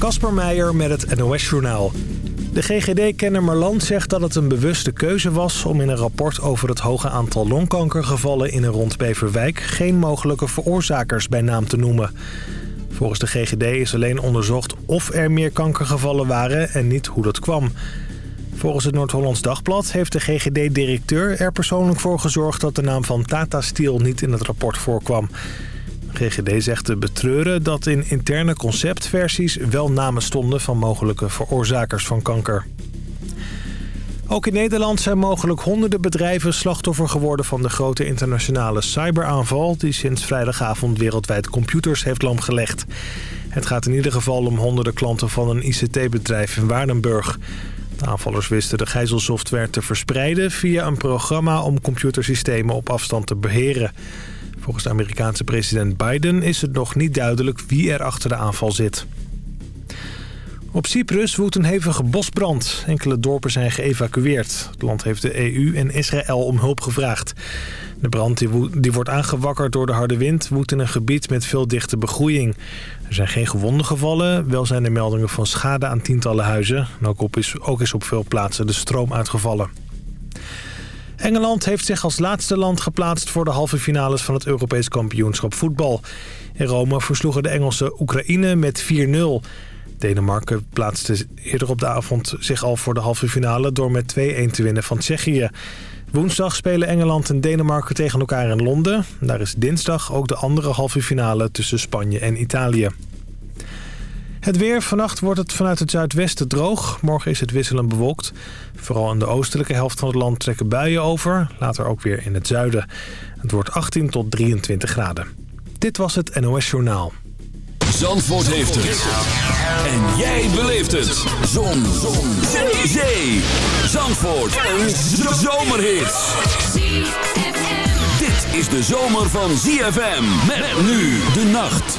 Kasper Meijer met het NOS-journaal. De GGD-kenner Merland zegt dat het een bewuste keuze was... om in een rapport over het hoge aantal longkankergevallen in en rond Beverwijk... geen mogelijke veroorzakers bij naam te noemen. Volgens de GGD is alleen onderzocht of er meer kankergevallen waren en niet hoe dat kwam. Volgens het Noord-Hollands Dagblad heeft de GGD-directeur er persoonlijk voor gezorgd... dat de naam van Tata Steel niet in het rapport voorkwam. GGD zegt te betreuren dat in interne conceptversies wel namen stonden van mogelijke veroorzakers van kanker. Ook in Nederland zijn mogelijk honderden bedrijven slachtoffer geworden van de grote internationale cyberaanval die sinds vrijdagavond wereldwijd computers heeft lamgelegd. Het gaat in ieder geval om honderden klanten van een ICT-bedrijf in Waardenburg. De aanvallers wisten de gijzelsoftware te verspreiden via een programma om computersystemen op afstand te beheren. Volgens de Amerikaanse president Biden is het nog niet duidelijk wie er achter de aanval zit. Op Cyprus woedt een hevige bosbrand. Enkele dorpen zijn geëvacueerd. Het land heeft de EU en Israël om hulp gevraagd. De brand die, wordt aangewakkerd door de harde wind... woedt in een gebied met veel dichte begroeiing. Er zijn geen gewonden gevallen. Wel zijn er meldingen van schade aan tientallen huizen. En ook, is, ook is op veel plaatsen de stroom uitgevallen. Engeland heeft zich als laatste land geplaatst voor de halve finales van het Europees kampioenschap voetbal. In Rome versloegen de Engelsen Oekraïne met 4-0. Denemarken plaatste eerder op de avond zich al voor de halve finale door met 2-1 te winnen van Tsjechië. Woensdag spelen Engeland en Denemarken tegen elkaar in Londen. Daar is dinsdag ook de andere halve finale tussen Spanje en Italië. Het weer. Vannacht wordt het vanuit het zuidwesten droog. Morgen is het wisselend bewolkt. Vooral in de oostelijke helft van het land trekken buien over. Later ook weer in het zuiden. Het wordt 18 tot 23 graden. Dit was het NOS Journaal. Zandvoort heeft het. En jij beleeft het. Zon. Zon. Zee. Zee. Zandvoort. Een zomerhit. Dit is de zomer van ZFM. Met nu de nacht.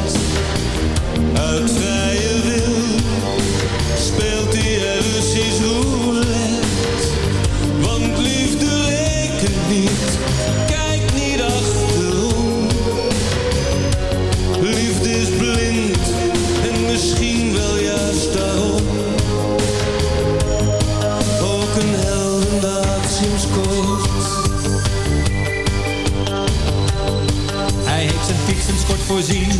uit vrije wil speelt hij Russisch roulette. Want liefde rekent niet, kijk niet achterom. Liefde is blind en misschien wel juist daarom. Ook een heldendaad sinds kort. Hij heeft zijn fiets en sport voorzien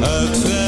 Uit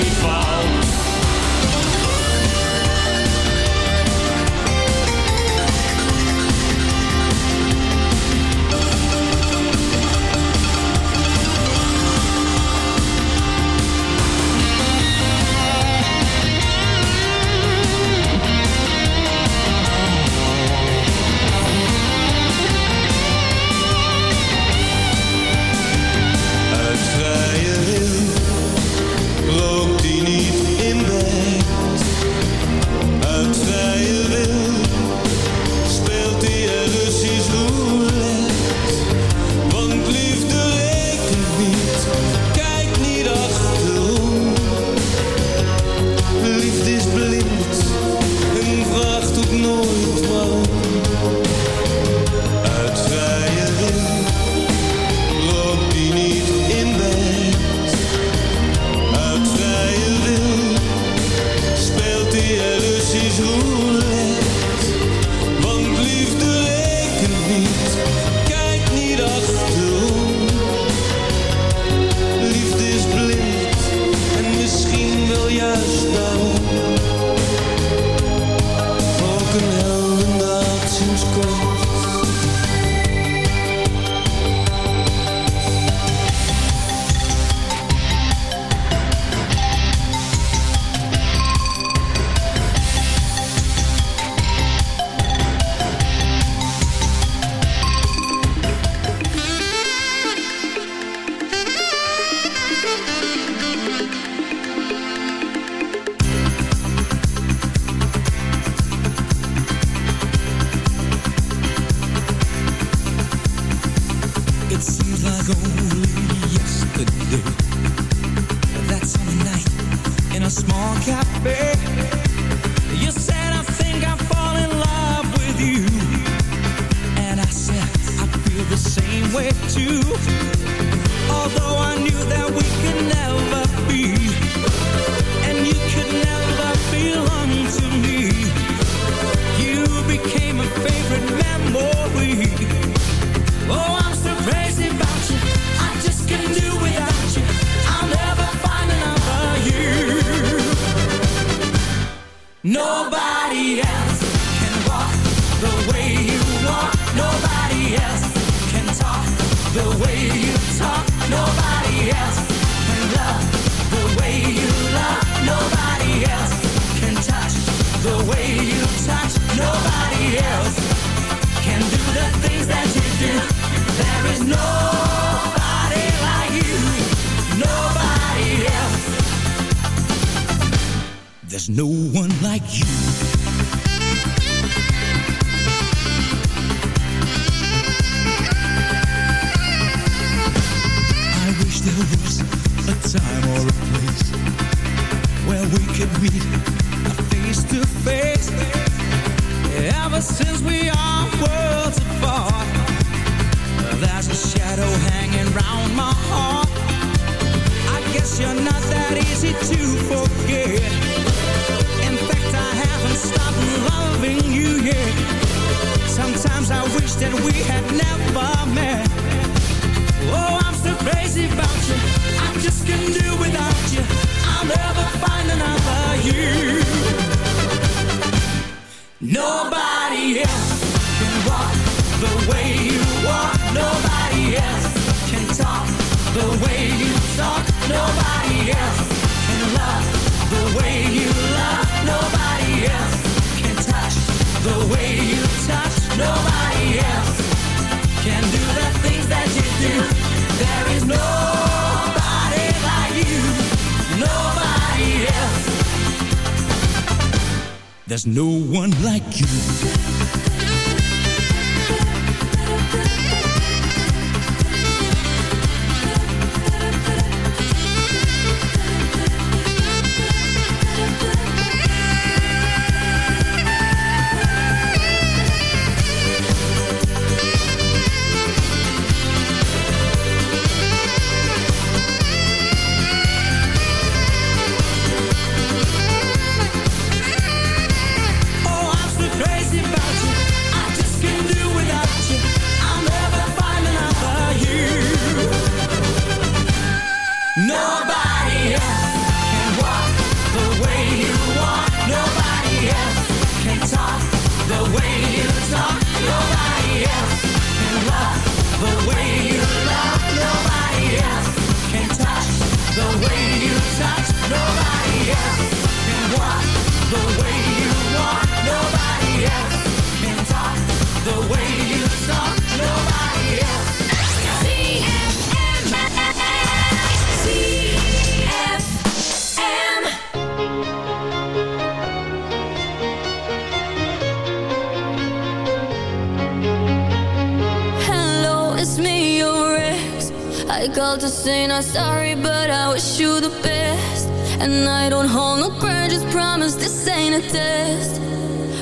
dust.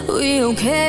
We okay?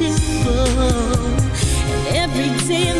beautiful. And every day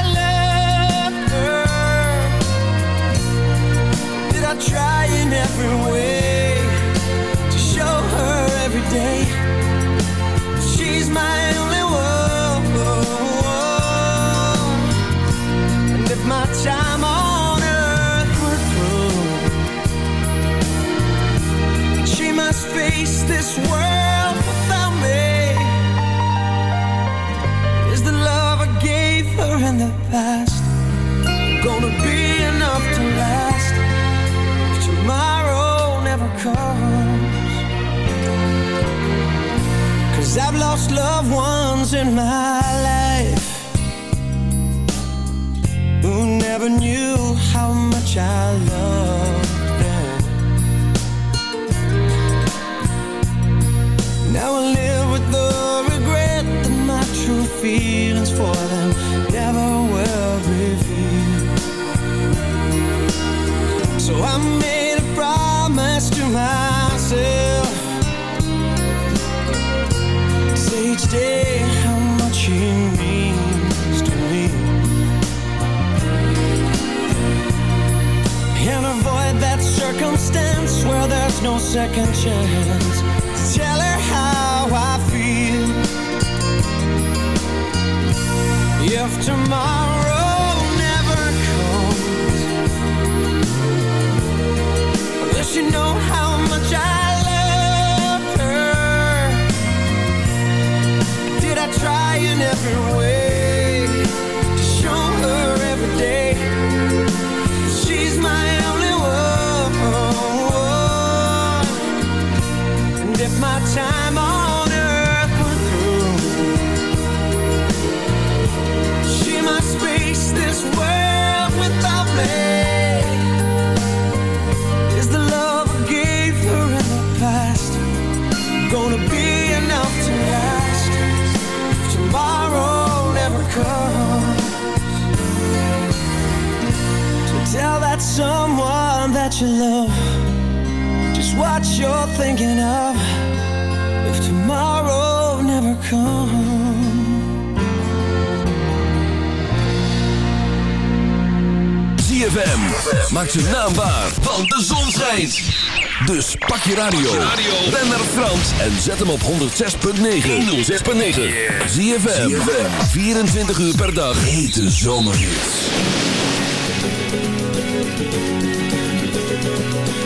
every way To show her every day. She's my only one. And if my time on earth were through She must face this world comes. Cause I've lost loved ones in my life who never knew how much I loved second chance. Tell her how I feel. If tomorrow never comes, I wish you know how much I love her. Did I try in every way you love just what you're thinking of. If tomorrow never comes. ZFM. Maak zijn naam waar, want de zon schijnt. Dus pak je radio. Ben naar Frans en zet hem op 106.9. 106.9. ZFM. 24 uur per dag. Hete zomerhits.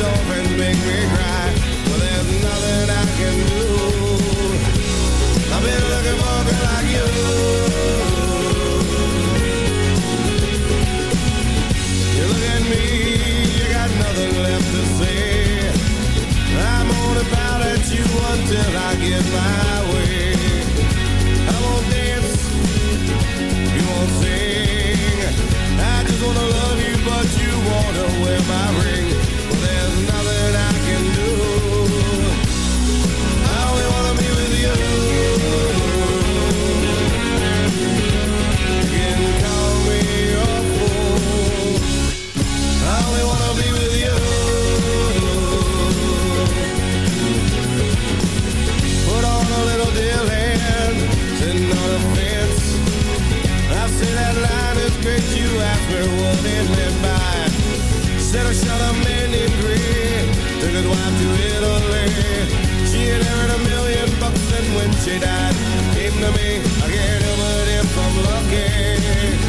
dolphins make me cry. Well, there's nothing I can do. I've been looking for a girl like you. You look at me, you got nothing left to say. I'm gonna pout at you until I get my way. I won't dance, you won't sing. I just wanna love you, but you wanna wear my ring. His wife to Italy. She had earned a million bucks, and when she died, came to me. I can't help it if I'm lucky.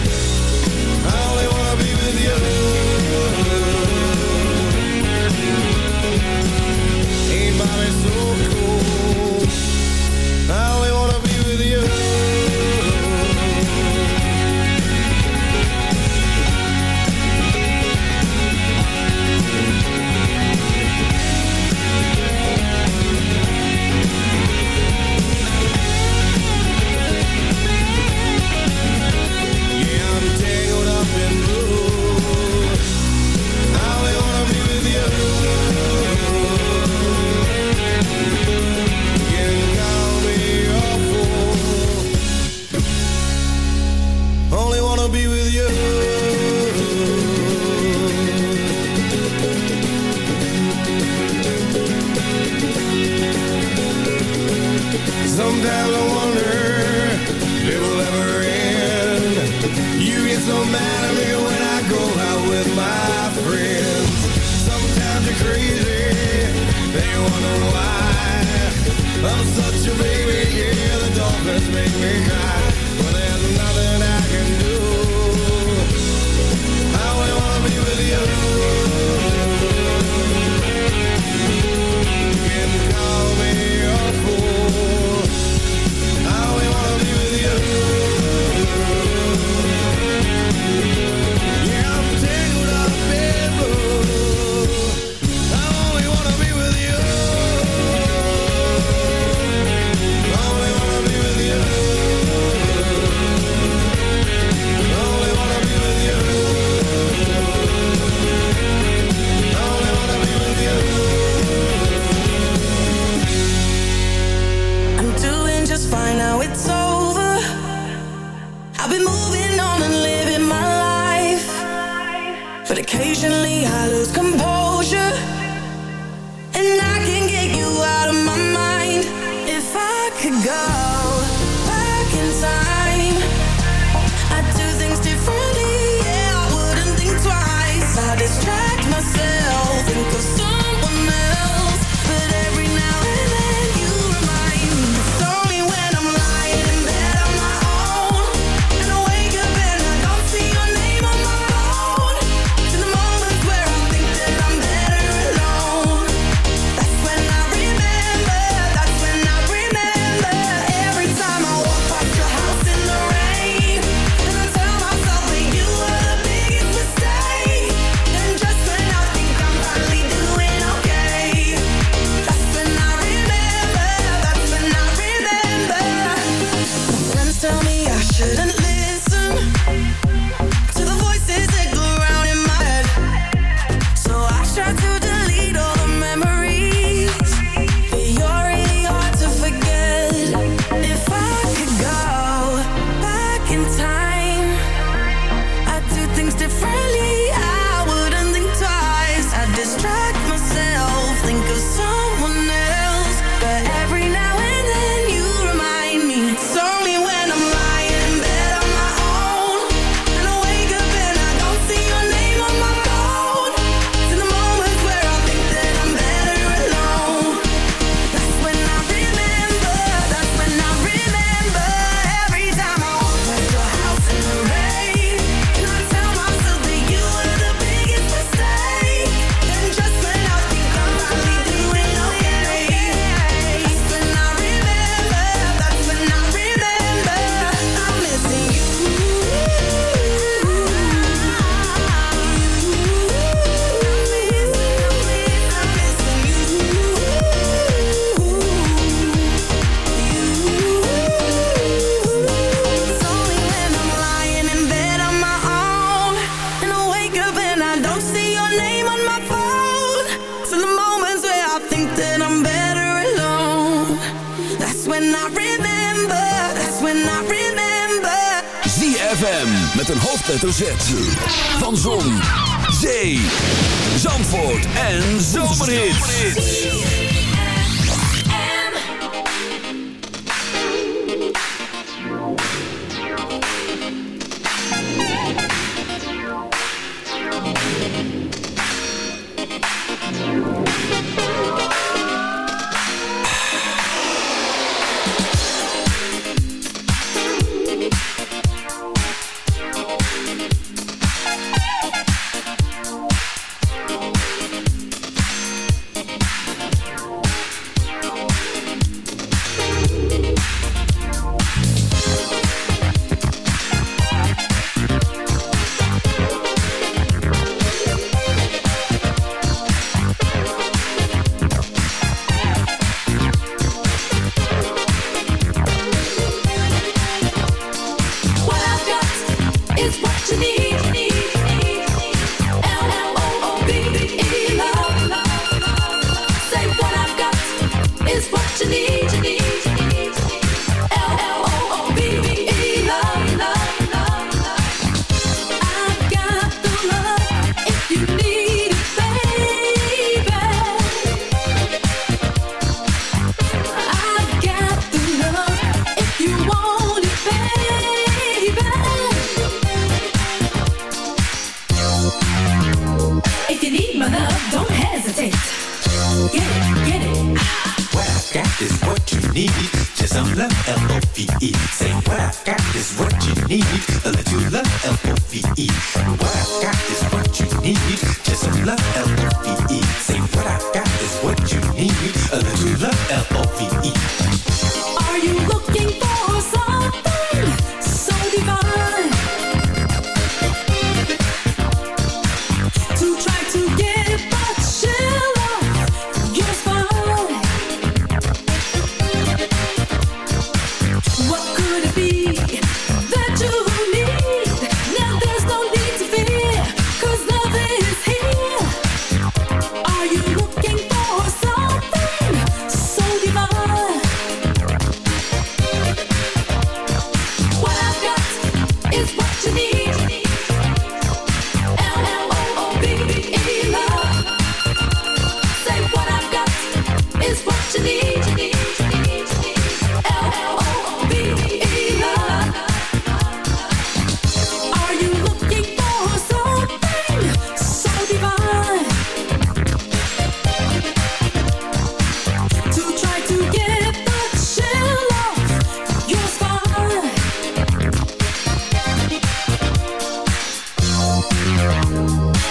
to the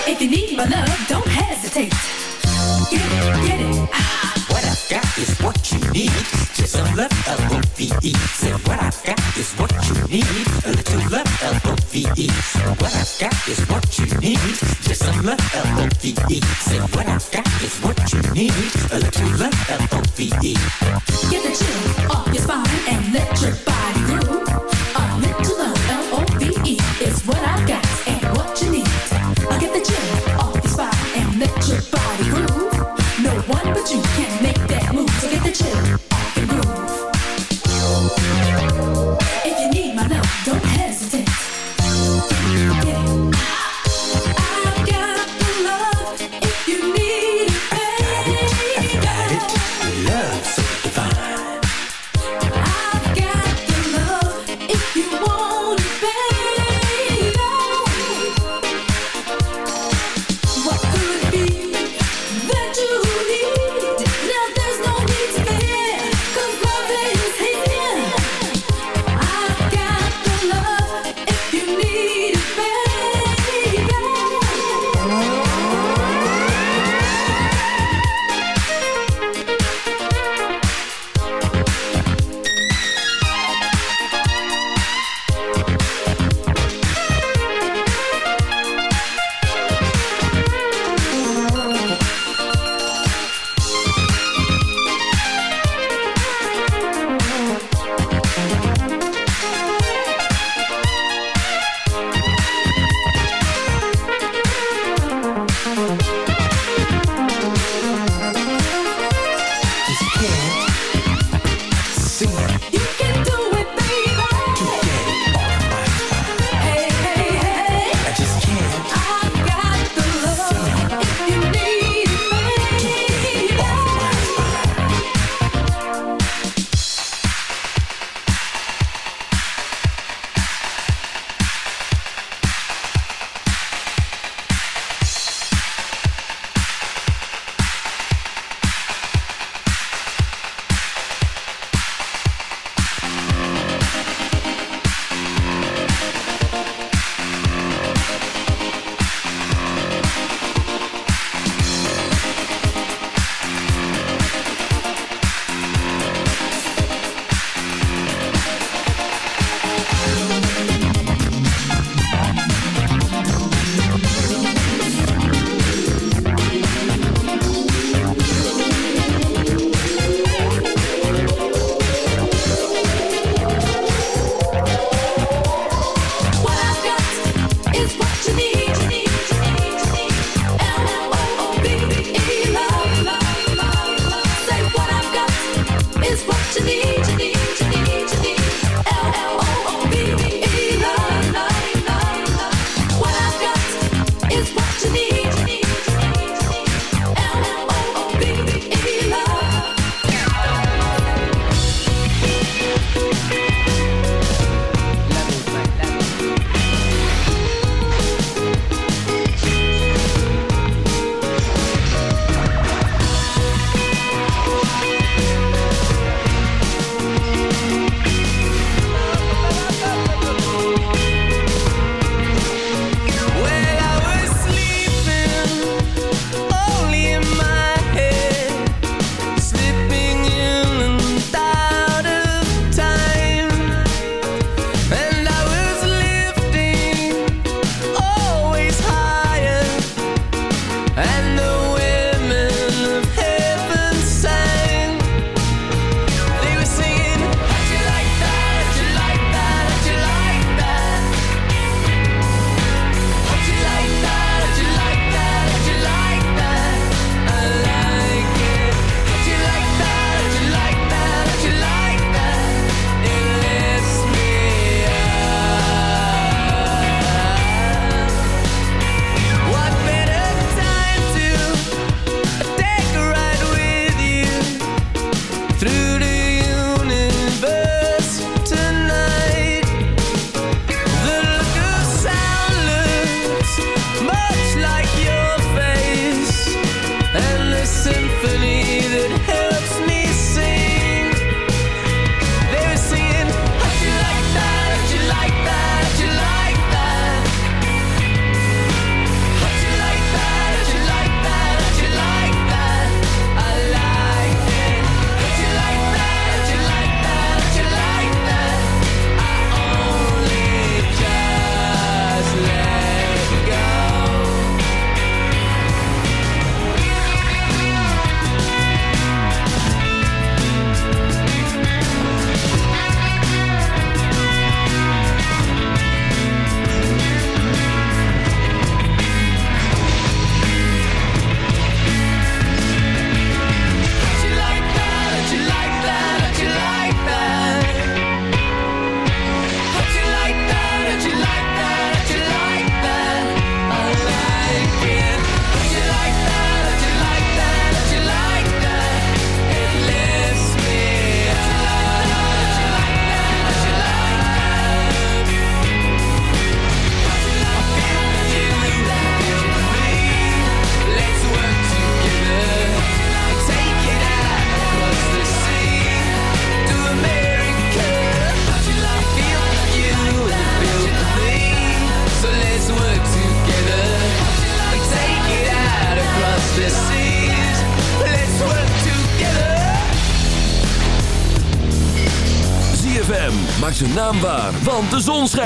If you need my love, don't hesitate. Get it, get it. What I got is what you need. Just some love, L-O-V-E. Said what I got is what you need. A little love, L-O-V-E. What I got is what you need. Just some love, L-O-V-E. A little love, Get the chill off your spine and let your body groove. but you can't make that move. to get the chill.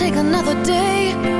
take another day.